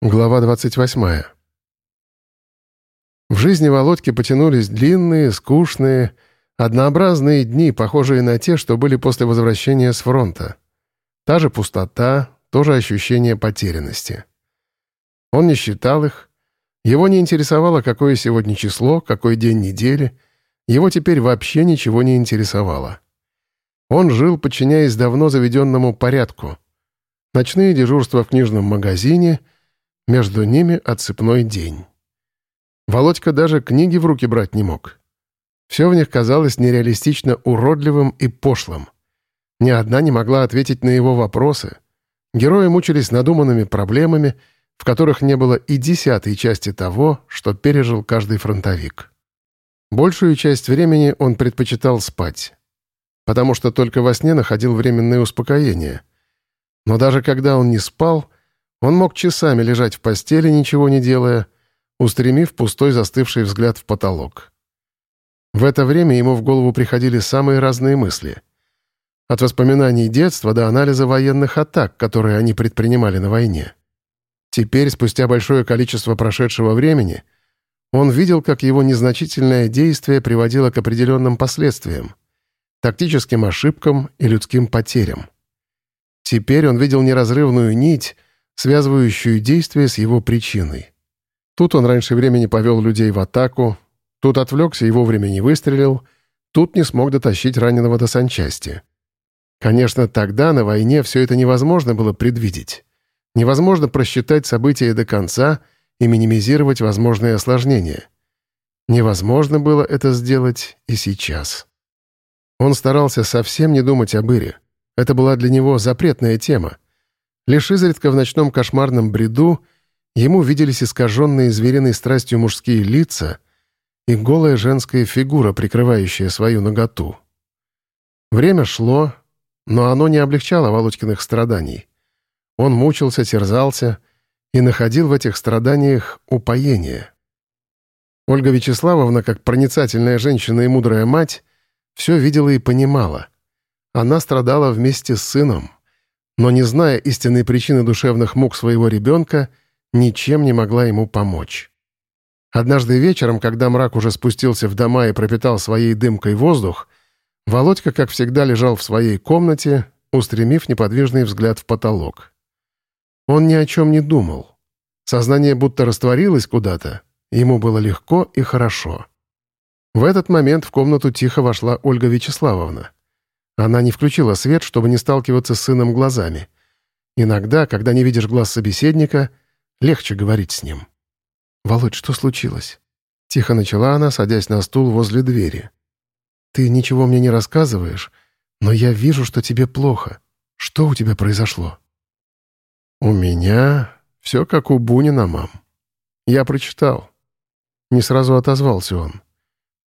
Глава 28. В жизни Володьки потянулись длинные, скучные, однообразные дни, похожие на те, что были после возвращения с фронта. Та же пустота, то же ощущение потерянности. Он не считал их. Его не интересовало, какое сегодня число, какой день недели. Его теперь вообще ничего не интересовало. Он жил, подчиняясь давно заведенному порядку. Ночные дежурства в книжном магазине — между ними отсыпной день. Володька даже книги в руки брать не мог. Все в них казалось нереалистично уродливым и пошлым. Ни одна не могла ответить на его вопросы. Герои мучились надуманными проблемами, в которых не было и десятой части того, что пережил каждый фронтовик. Большую часть времени он предпочитал спать, потому что только во сне находил временное успокоение. Но даже когда он не спал — он мог часами лежать в постели, ничего не делая, устремив пустой застывший взгляд в потолок. В это время ему в голову приходили самые разные мысли. От воспоминаний детства до анализа военных атак, которые они предпринимали на войне. Теперь, спустя большое количество прошедшего времени, он видел, как его незначительное действие приводило к определенным последствиям, тактическим ошибкам и людским потерям. Теперь он видел неразрывную нить — связывающую действие с его причиной. Тут он раньше времени повел людей в атаку, тут отвлекся и вовремя не выстрелил, тут не смог дотащить раненого до санчасти. Конечно, тогда на войне все это невозможно было предвидеть. Невозможно просчитать события до конца и минимизировать возможные осложнения. Невозможно было это сделать и сейчас. Он старался совсем не думать об Ире. Это была для него запретная тема — Лишь изредка в ночном кошмарном бреду ему виделись искаженные звериной страстью мужские лица и голая женская фигура, прикрывающая свою ноготу. Время шло, но оно не облегчало Володькиных страданий. Он мучился, терзался и находил в этих страданиях упоение. Ольга Вячеславовна, как проницательная женщина и мудрая мать, все видела и понимала. Она страдала вместе с сыном — но, не зная истинной причины душевных мук своего ребенка, ничем не могла ему помочь. Однажды вечером, когда мрак уже спустился в дома и пропитал своей дымкой воздух, Володька, как всегда, лежал в своей комнате, устремив неподвижный взгляд в потолок. Он ни о чем не думал. Сознание будто растворилось куда-то, ему было легко и хорошо. В этот момент в комнату тихо вошла Ольга Вячеславовна. Она не включила свет, чтобы не сталкиваться с сыном глазами. Иногда, когда не видишь глаз собеседника, легче говорить с ним. «Володь, что случилось?» Тихо начала она, садясь на стул возле двери. «Ты ничего мне не рассказываешь, но я вижу, что тебе плохо. Что у тебя произошло?» «У меня все как у Бунина, мам. Я прочитал». Не сразу отозвался он.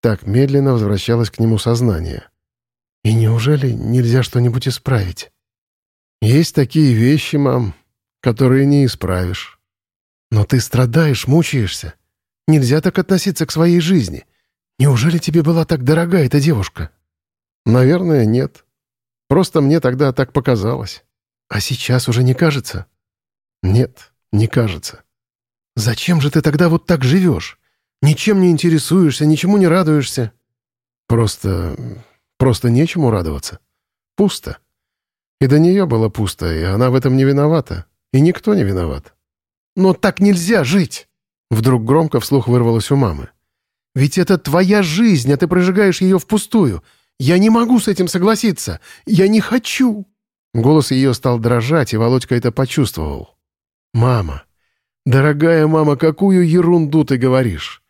Так медленно возвращалось к нему сознание. И неужели нельзя что-нибудь исправить? Есть такие вещи, мам, которые не исправишь. Но ты страдаешь, мучаешься. Нельзя так относиться к своей жизни. Неужели тебе была так дорога эта девушка? Наверное, нет. Просто мне тогда так показалось. А сейчас уже не кажется? Нет, не кажется. Зачем же ты тогда вот так живешь? Ничем не интересуешься, ничему не радуешься? Просто Просто нечему радоваться. Пусто. И до нее было пусто, и она в этом не виновата. И никто не виноват. «Но так нельзя жить!» Вдруг громко вслух вырвалось у мамы. «Ведь это твоя жизнь, а ты прожигаешь ее впустую. Я не могу с этим согласиться. Я не хочу!» Голос ее стал дрожать, и Володька это почувствовал. «Мама, дорогая мама, какую ерунду ты говоришь?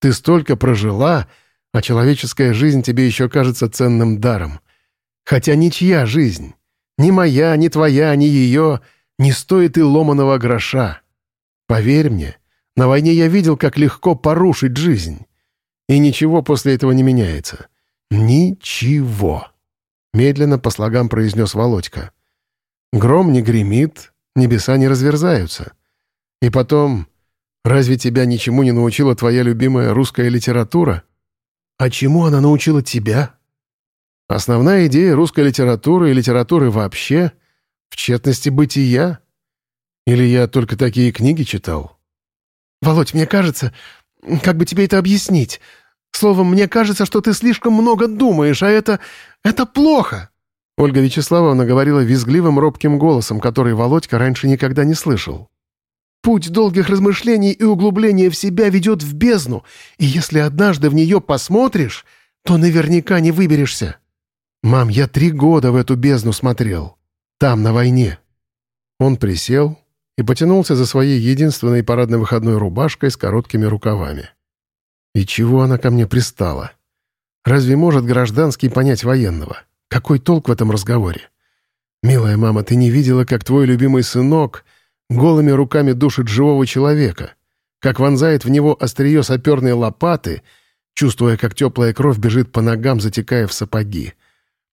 Ты столько прожила, а человеческая жизнь тебе еще кажется ценным даром. Хотя ничья жизнь, ни моя, ни твоя, ни ее, не стоит и ломаного гроша. Поверь мне, на войне я видел, как легко порушить жизнь. И ничего после этого не меняется. Ничего. Медленно по слогам произнес Володька. Гром не гремит, небеса не разверзаются. И потом, разве тебя ничему не научила твоя любимая русская литература? «А чему она научила тебя?» «Основная идея русской литературы и литературы вообще — в тщетности бытия. Или я только такие книги читал? Володь, мне кажется, как бы тебе это объяснить? Словом, мне кажется, что ты слишком много думаешь, а это... это плохо!» Ольга Вячеславовна говорила визгливым робким голосом, который Володька раньше никогда не слышал. «Путь долгих размышлений и углубления в себя ведет в бездну, и если однажды в нее посмотришь, то наверняка не выберешься». «Мам, я три года в эту бездну смотрел. Там, на войне». Он присел и потянулся за своей единственной парадной выходной рубашкой с короткими рукавами. И чего она ко мне пристала? Разве может гражданский понять военного? Какой толк в этом разговоре? Милая мама, ты не видела, как твой любимый сынок голыми руками душит живого человека, как вонзает в него острие саперной лопаты, чувствуя, как теплая кровь бежит по ногам, затекая в сапоги.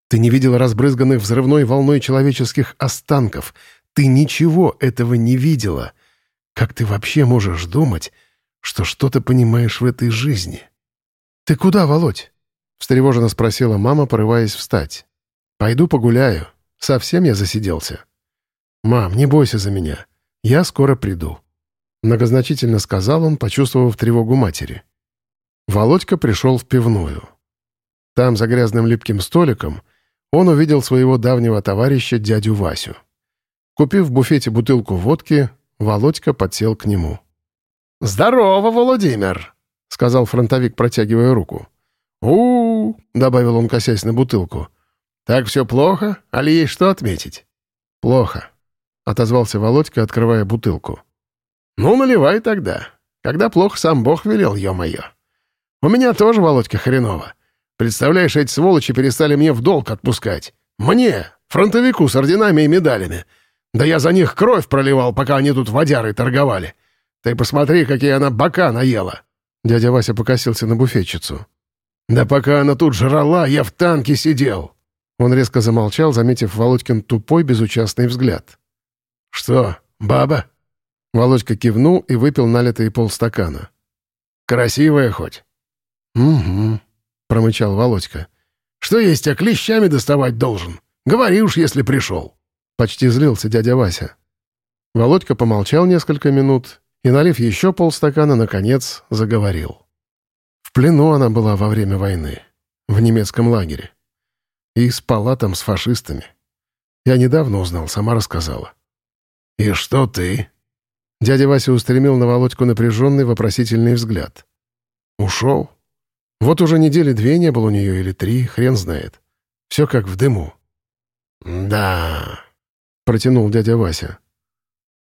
Ты не видела разбрызганных взрывной волной человеческих останков. Ты ничего этого не видела. Как ты вообще можешь думать, что что-то понимаешь в этой жизни? «Ты куда, Володь?» — встревоженно спросила мама, порываясь встать. «Пойду погуляю. Совсем я засиделся». «Мам, не бойся за меня. Я скоро приду». Многозначительно сказал он, почувствовав тревогу матери. Володька пришел в пивную. Там, за грязным липким столиком, он увидел своего давнего товарища, дядю Васю. Купив в буфете бутылку водки, Володька подсел к нему. «Здорово, Владимир!» — сказал фронтовик, протягивая руку. у, добавил он, косясь на бутылку. «Так все плохо? Али есть что отметить?» «Плохо», — отозвался Володька, открывая бутылку. «Ну, наливай тогда. Когда плохо, сам Бог велел, ё-моё. У меня тоже, Володька, хреново. Представляешь, эти сволочи перестали мне в долг отпускать. Мне, фронтовику с орденами и медалями. Да я за них кровь проливал, пока они тут водярой торговали. Ты посмотри, какие она бока наела!» Дядя Вася покосился на буфетчицу. «Да пока она тут жрала, я в танке сидел!» Он резко замолчал, заметив Володькин тупой, безучастный взгляд. «Что, баба?» Володька кивнул и выпил налитые полстакана. «Красивая хоть?» «Угу», — промычал Володька. «Что есть, а клещами доставать должен? Говори уж, если пришел». Почти злился дядя Вася. Володька помолчал несколько минут и, налив еще полстакана, наконец заговорил. В плену она была во время войны, в немецком лагере. И спала там с фашистами. Я недавно узнал, сама рассказала. «И что ты?» Дядя Вася устремил на Володьку напряженный вопросительный взгляд. «Ушел. Вот уже недели две не было у нее или три, хрен знает. Все как в дыму». «Да...» — протянул дядя Вася.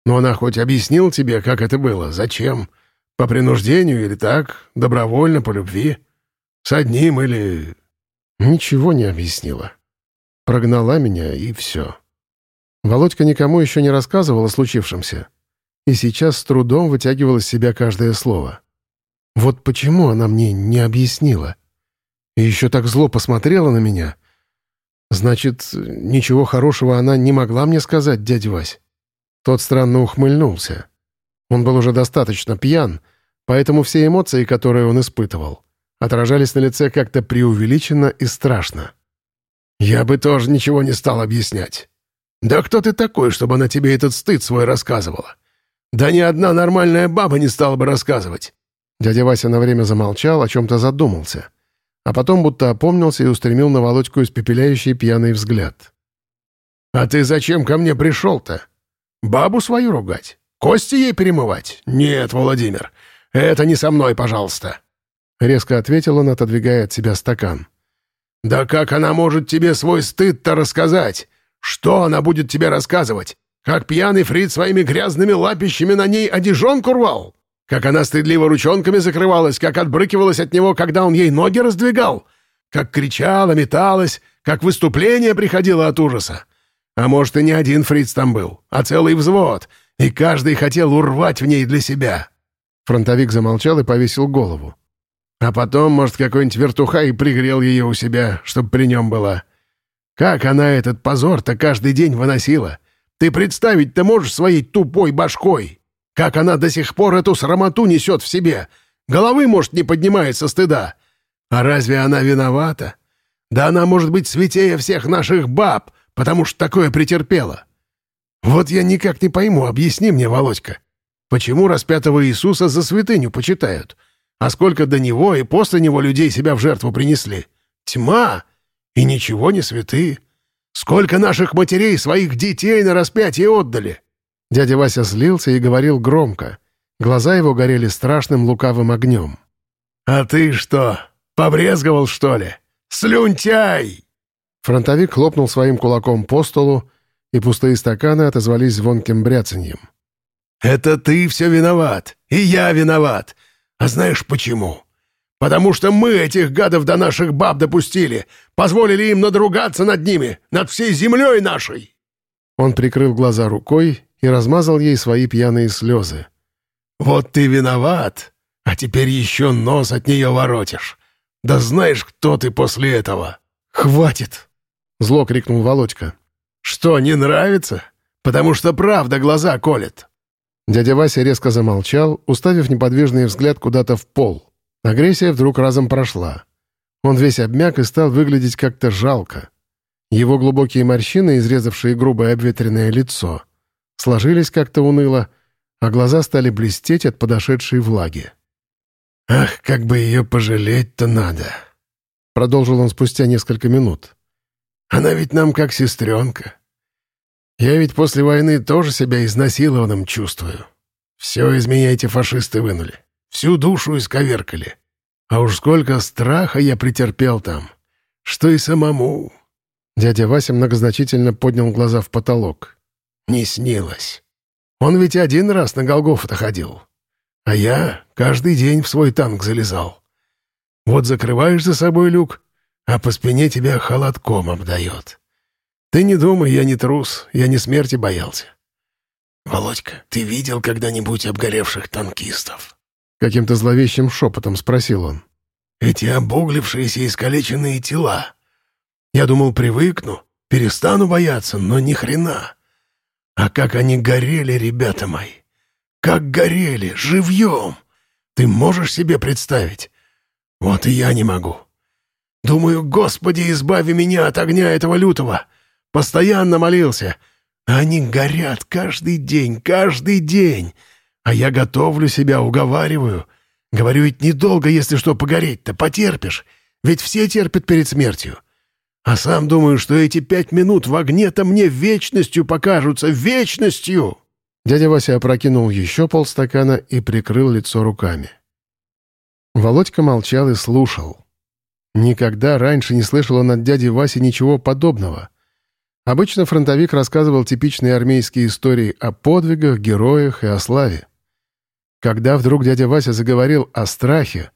«Но она хоть объяснил тебе, как это было? Зачем? По принуждению или так? Добровольно, по любви? С одним или...» Ничего не объяснила. Прогнала меня, и все. Володька никому еще не рассказывал о случившемся. И сейчас с трудом вытягивал из себя каждое слово. Вот почему она мне не объяснила? И еще так зло посмотрела на меня — Значит, ничего хорошего она не могла мне сказать, дядя Вась? Тот странно ухмыльнулся. Он был уже достаточно пьян, поэтому все эмоции, которые он испытывал, отражались на лице как-то преувеличенно и страшно. «Я бы тоже ничего не стал объяснять. Да кто ты такой, чтобы она тебе этот стыд свой рассказывала? Да ни одна нормальная баба не стала бы рассказывать». Дядя Вася на время замолчал, о чем-то задумался а потом будто опомнился и устремил на Володьку испепеляющий пьяный взгляд. «А ты зачем ко мне пришел-то? Бабу свою ругать? Кости ей перемывать? Нет, Владимир, это не со мной, пожалуйста!» Резко ответил он, отодвигая от себя стакан. «Да как она может тебе свой стыд-то рассказать? Что она будет тебе рассказывать? Как пьяный Фрид своими грязными лапищами на ней одежонку рвал? Как она стыдливо ручонками закрывалась, как отбрыкивалась от него, когда он ей ноги раздвигал, как кричала, металась, как выступление приходило от ужаса. А может, и не один фриц там был, а целый взвод, и каждый хотел урвать в ней для себя. Фронтовик замолчал и повесил голову. А потом, может, какой-нибудь вертуха и пригрел ее у себя, чтобы при нем была. Как она этот позор-то каждый день выносила? Ты представить-то можешь своей тупой башкой? Как она до сих пор эту срамоту несет в себе? Головы, может, не поднимает со стыда. А разве она виновата? Да она может быть святее всех наших баб, потому что такое претерпела. Вот я никак не пойму, объясни мне, Володька, почему распятого Иисуса за святыню почитают? А сколько до него и после него людей себя в жертву принесли? Тьма! И ничего не святые. Сколько наших матерей своих детей на распятие отдали!» Дядя Вася злился и говорил громко. Глаза его горели страшным лукавым огнем. «А ты что, побрезговал, что ли? Слюнтяй!» Фронтовик хлопнул своим кулаком по столу, и пустые стаканы отозвались звонким бряцаньем. «Это ты все виноват, и я виноват. А знаешь почему? Потому что мы этих гадов до наших баб допустили, позволили им надругаться над ними, над всей землей нашей!» Он прикрыл глаза рукой и размазал ей свои пьяные слезы. «Вот ты виноват, а теперь еще нос от нее воротишь. Да знаешь, кто ты после этого?» «Хватит!» — зло крикнул Володька. «Что, не нравится? Потому что правда глаза колет». Дядя Вася резко замолчал, уставив неподвижный взгляд куда-то в пол. Агрессия вдруг разом прошла. Он весь обмяк и стал выглядеть как-то жалко. Его глубокие морщины, изрезавшие грубое обветренное лицо, сложились как-то уныло, а глаза стали блестеть от подошедшей влаги. «Ах, как бы ее пожалеть-то надо!» Продолжил он спустя несколько минут. Она ведь нам как сестренка. Я ведь после войны тоже себя изнасилованным чувствую. Все из меня эти фашисты вынули. Всю душу исковеркали. А уж сколько страха я претерпел там. Что и самому. Дядя Вася многозначительно поднял глаза в потолок. Не снилось. Он ведь один раз на Голгофу-то ходил. А я каждый день в свой танк залезал. Вот закрываешь за собой люк, а по спине тебя холодком обдает. Ты не думай, я не трус, я не смерти боялся. Володька, ты видел когда-нибудь обгоревших танкистов? Каким-то зловещим шепотом спросил он. Эти обуглившиеся и искалеченные тела. Я думал, привыкну, перестану бояться, но ни хрена. А как они горели, ребята мои! Как горели, живьем! Ты можешь себе представить? Вот и я не могу. Думаю, Господи, избави меня от огня этого лютого. Постоянно молился. Они горят каждый день, каждый день. А я готовлю себя, уговариваю. Говорю, ведь недолго, если что, погореть-то, потерпишь. Ведь все терпят перед смертью. А сам думаю, что эти пять минут в огне-то мне вечностью покажутся, вечностью!» Дядя Вася опрокинул еще полстакана и прикрыл лицо руками. Володька молчал и слушал. Никогда раньше не слышал он от дяди Васи ничего подобного. Обычно фронтовик рассказывал типичные армейские истории о подвигах, героях и о славе. Когда вдруг дядя Вася заговорил о страхе,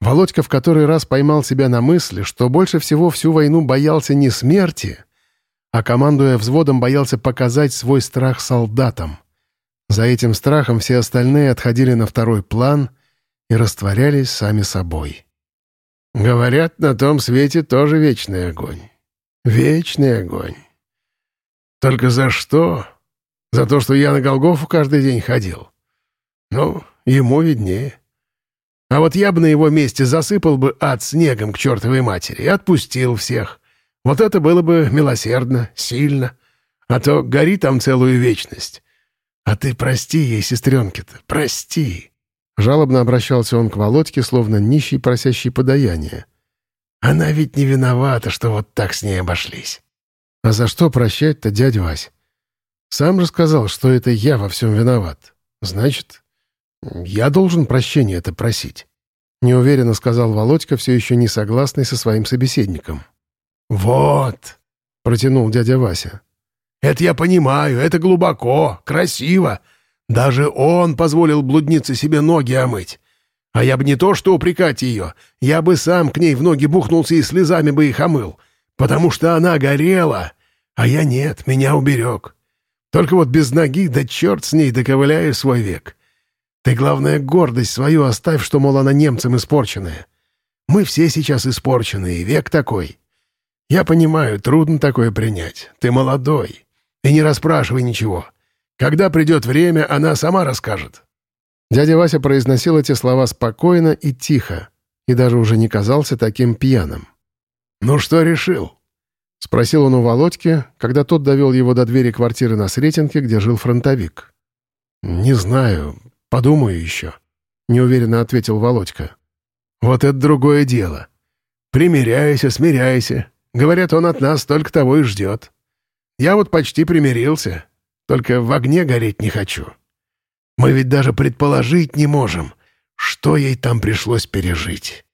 Володька в который раз поймал себя на мысли, что больше всего всю войну боялся не смерти, а, командуя взводом, боялся показать свой страх солдатам. За этим страхом все остальные отходили на второй план и растворялись сами собой. Говорят, на том свете тоже вечный огонь. Вечный огонь. Только за что? За то, что я на Голгофу каждый день ходил. Ну, ему виднее. А вот я бы на его месте засыпал бы ад снегом к чертовой матери и отпустил всех. Вот это было бы милосердно, сильно. А то гори там целую вечность. А ты прости ей, сестренке-то, прости. Жалобно обращался он к Володьке, словно нищий, просящий подаяние. «Она ведь не виновата, что вот так с ней обошлись». «А за что прощать-то, дядя Вась? Сам же сказал, что это я во всем виноват. Значит, я должен прощения это просить». Неуверенно сказал Володька, все еще не согласный со своим собеседником. «Вот», — протянул дядя Вася. «Это я понимаю, это глубоко, красиво, даже он позволил блуднице себе ноги омыть. А я бы не то что упрекать ее, я бы сам к ней в ноги бухнулся и слезами бы их омыл, потому что она горела, а я нет, меня уберег. Только вот без ноги, да черт с ней, доковыляю свой век. Ты, главное, гордость свою оставь, что, мол, она немцам испорченная. Мы все сейчас испорченные, век такой. Я понимаю, трудно такое принять. Ты молодой. И не расспрашивай ничего. Когда придет время, она сама расскажет». Дядя Вася произносил эти слова спокойно и тихо, и даже уже не казался таким пьяным. «Ну что решил? — спросил он у Володьки, когда тот довел его до двери квартиры на Сретенке, где жил фронтовик. «Не знаю, подумаю еще», — неуверенно ответил Володька. «Вот это другое дело. Примиряйся, смиряйся. Говорят, он от нас только того и ждет. Я вот почти примирился, только в огне гореть не хочу. Мы ведь даже предположить не можем, что ей там пришлось пережить».